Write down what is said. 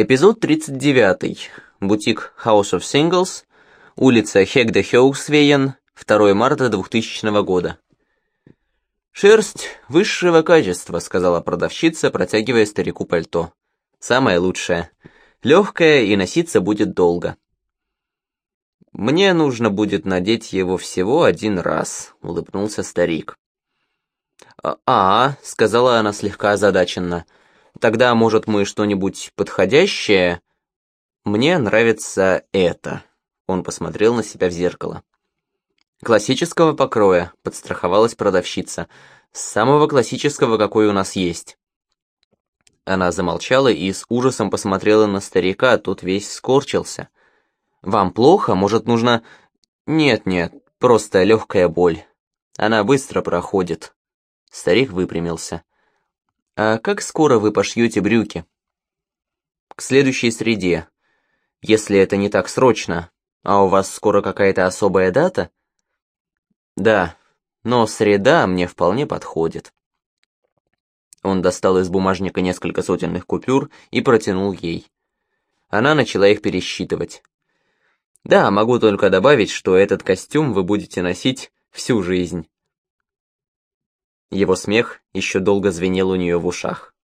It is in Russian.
Эпизод 39. Бутик House of Singles. Улица Хегде Хеусвейен. 2 марта 2000 года. «Шерсть высшего качества», — сказала продавщица, протягивая старику пальто. «Самое лучшее. Легкое и носиться будет долго». «Мне нужно будет надеть его всего один раз», — улыбнулся старик. «А, — сказала она слегка озадаченно, — тогда, может, мы что-нибудь подходящее?» «Мне нравится это», — он посмотрел на себя в зеркало. «Классического покроя», — подстраховалась продавщица, — «самого классического, какой у нас есть». Она замолчала и с ужасом посмотрела на старика, а тот весь скорчился. «Вам плохо? Может, нужно...» «Нет-нет, просто легкая боль. Она быстро проходит». Старик выпрямился. «А как скоро вы пошьете брюки?» «К следующей среде. Если это не так срочно. А у вас скоро какая-то особая дата?» «Да, но среда мне вполне подходит». Он достал из бумажника несколько сотенных купюр и протянул ей. Она начала их пересчитывать. «Да, могу только добавить, что этот костюм вы будете носить всю жизнь». Его смех еще долго звенел у нее в ушах.